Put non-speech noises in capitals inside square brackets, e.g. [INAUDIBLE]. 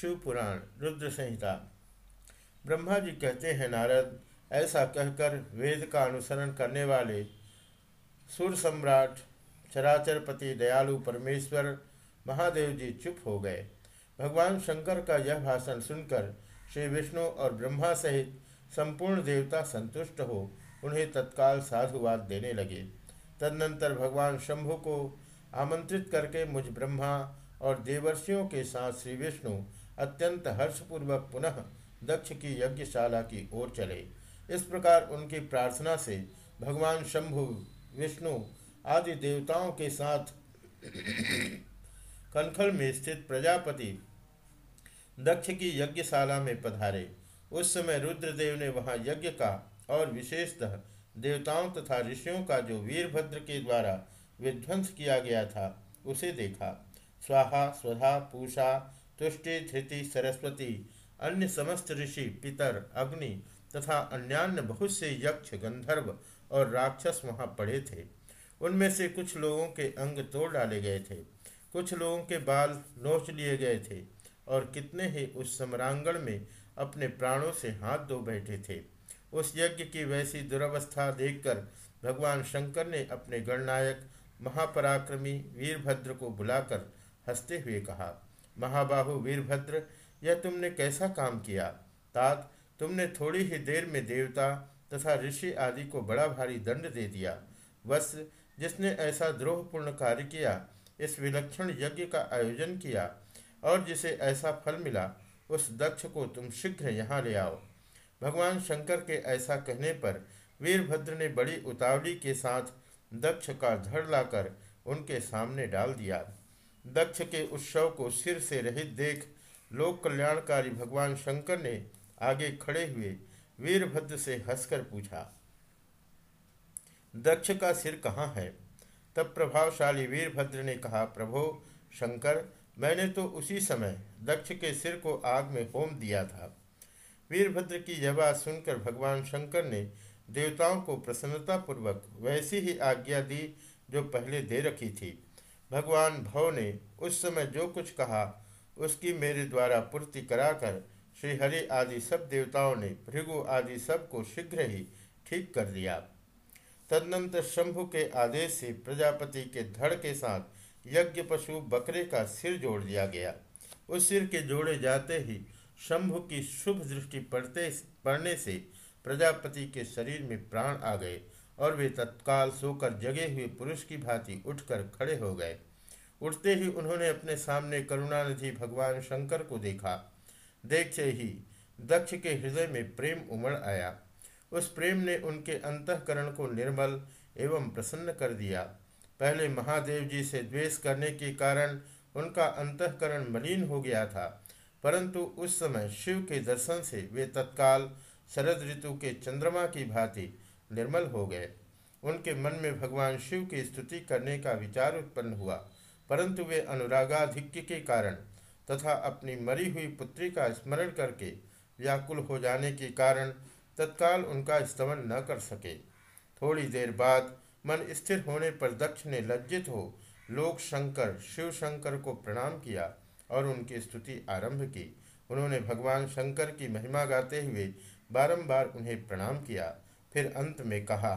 शिव पुराण रुद्र संहिता ब्रह्मा जी कहते हैं, नारद, ऐसा कहकर वेद का अनुसरण करने वाले सुर सम्राट, चराचरपति, दयालु परमेश्वर, महादेव जी चुप हो गए। भगवान शंकर का यह भाषण सुनकर श्री विष्णु और ब्रह्मा सहित संपूर्ण देवता संतुष्ट हो उन्हें तत्काल साधुवाद देने लगे। तदनंतर भगवान शंभु को आमंत्रित करके मुझ ब्रह्मा और देवर्षियों के साथ श्री विष्णु अत्यंत हर्षपूर्वक पुनः दक्ष की यज्ञशाला की ओर चले। इस प्रकार उनकी प्रार्थना से भगवान शंभु, विष्णु आदि देवताओं के साथ [COUGHS] कनखल में स्थित प्रजापति दक्ष की यज्ञशाला में पधारे। उस समय रुद्रदेव ने वहाँ यज्ञ का और विशेषतः देवताओं तथा ऋषियों का जो वीरभद्र के द्वारा विध्वंस किया गया था, उसे देखा। स्वाहा, स्वधा, पूषा तुष्टि, धृति, सरस्वती, अन्य समस्त ऋषि, पितर, अग्नि तथा अन्यान्य बहुत से यक्ष, गंधर्व और राक्षस वहाँ पड़े थे। उनमें से कुछ लोगों के अंग तोड़ डाले गए थे। कुछ लोगों के बाल नोच लिए गए थे और कितने ही उस सम्रांगण में अपने प्राणों से हाथ धो बैठे थे। उस यज्ञ की वैसी दुर्वस्था देखकर भगवान शंकर ने अपने गणनायक, महापराक्रमी, वीरभद्र को बुलाकर हँसते हुए कहा महाबाहु वीरभद्र, यह तुमने कैसा काम किया? तात, तुमने थोड़ी ही देर में देवता तथा ऋषि आदि को बड़ा भारी दंड दे दिया। बस जिसने ऐसा द्रोहपूर्ण कार्य किया, इस विलक्षण यज्ञ का आयोजन किया और जिसे ऐसा फल मिला, उस दक्ष को तुम शीघ्र यहाँ ले आओ। भगवान शंकर के ऐसा कहने पर वीरभद्र ने बड़ी उतावली के साथ दक्ष का धड़ लाकर उनके सामने डाल दिया। दक्ष के उत्सव को सिर से रहित देख लोक कल्याणकारी भगवान शंकर ने आगे खड़े हुए वीरभद्र से हंसकर पूछा, दक्ष का सिर कहाँ है? तब प्रभावशाली वीरभद्र ने कहा, प्रभो शंकर, मैंने तो उसी समय दक्ष के सिर को आग में होम दिया था। वीरभद्र की यह बात सुनकर भगवान शंकर ने देवताओं को प्रसन्नतापूर्वक वैसी ही आज्ञा दी जो पहले दे रखी थी। भगवान भव ने उस समय जो कुछ कहा, उसकी मेरे द्वारा पूर्ति कराकर श्री हरि आदि सब देवताओं ने, भृगु आदि सबको शीघ्र ही ठीक कर दिया तदनंतर शंभु के आदेश से प्रजापति के धड़ के साथ यज्ञ पशु बकरे का सिर जोड़ दिया गया। उस सिर के जोड़े जाते ही शंभु की शुभ दृष्टि पड़ते, पड़ने से प्रजापति के शरीर में प्राण आ गए। और वे तत्काल सोकर जगे हुए पुरुष की भांति उठकर खड़े हो गए। उठते ही उन्होंने अपने सामने करुणानिधि भगवान शंकर को देखा। देखते ही दक्ष के हृदय में प्रेम उमड़ आया। उस प्रेम ने उनके अंतकरण को निर्मल एवं प्रसन्न कर दिया। पहले महादेव जी से द्वेष करने के कारण उनका अंतकरण मलिन हो गया था, परंतु उस समय शिव के दर्शन से वे तत्काल शरद ऋतु के चंद्रमा की भांति निर्मल हो गए। उनके मन में भगवान शिव की स्तुति करने का विचार उत्पन्न हुआ, परंतु वे अनुरागाधिक्य के कारण तथा अपनी मरी हुई पुत्री का स्मरण करके व्याकुल हो जाने के कारण तत्काल उनका स्तमन न कर सके। थोड़ी देर बाद मन स्थिर होने पर दक्ष ने लज्जित हो लोक शंकर, शिव शंकर को प्रणाम किया और उनकी स्तुति आरंभ की। उन्होंने भगवान शंकर की महिमा गाते हुए बारंबार उन्हें प्रणाम किया। फिर अंत में कहा